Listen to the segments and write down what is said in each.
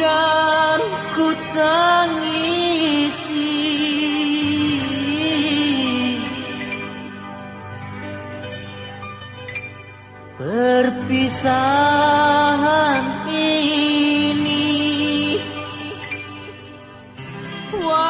kan ku tangisi perpisahan ini wow.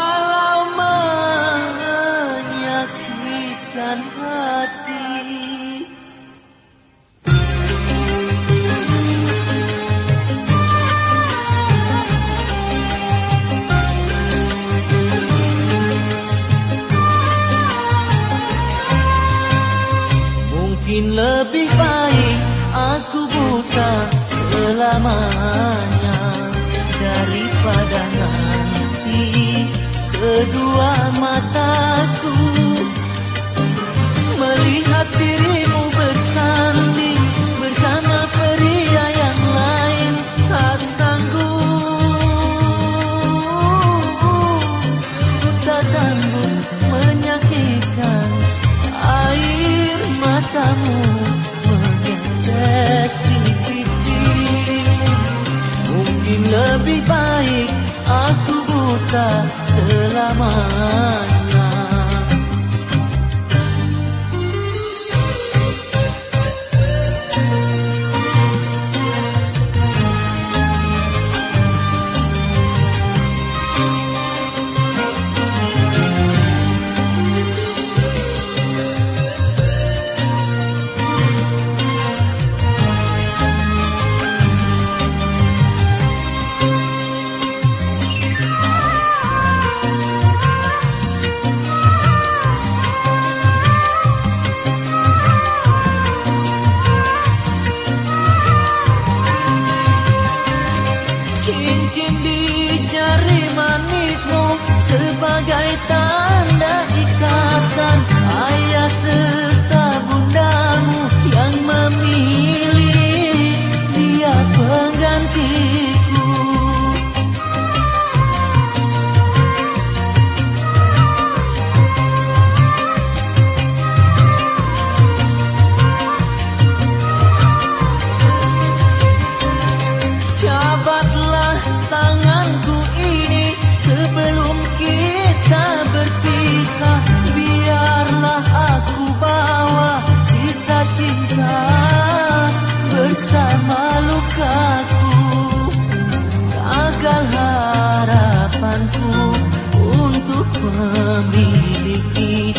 memiliki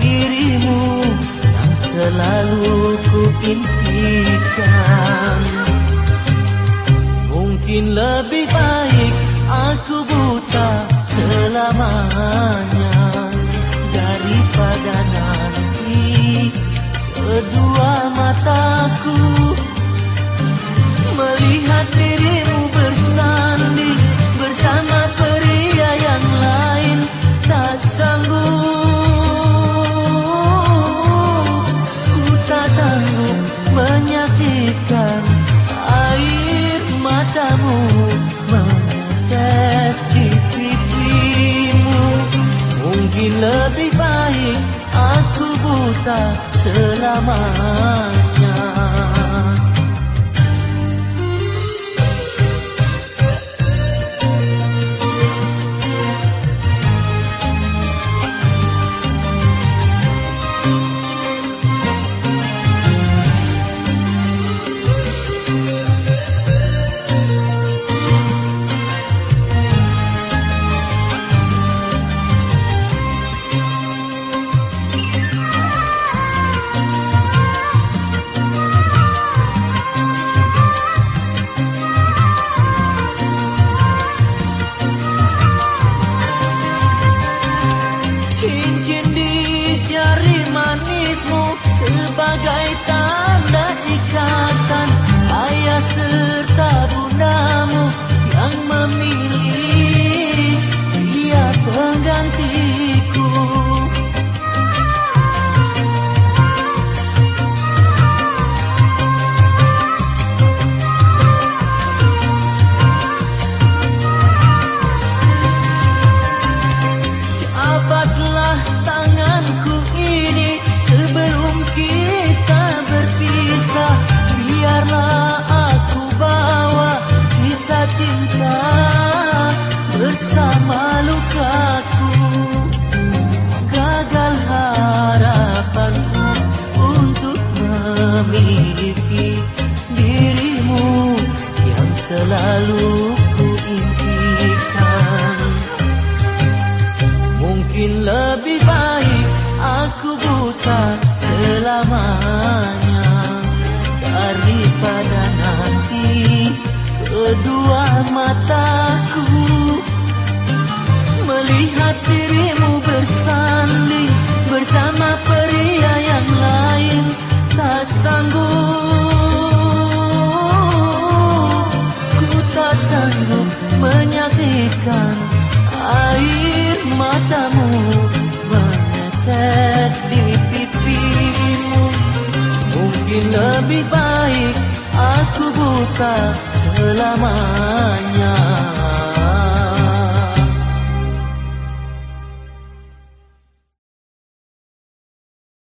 dirimu yang selalu kuimpikan. Mungkin lebih baik aku buta selamanya daripada nanti kedua mataku. Biarkan air matamu Menetes di pipimu. Mungkin lebih baik Aku buta selamanya. Memiliki dirimu yang selalu ku impikan Mungkin lebih baik aku buta selamanya Daripada nanti kedua mataku. Melihat dirimu bersanding bersama sanggup, ku tak sanggup menyaksikan air matamu. Menetes di pipimu. Mungkin lebih baik aku buta selamanya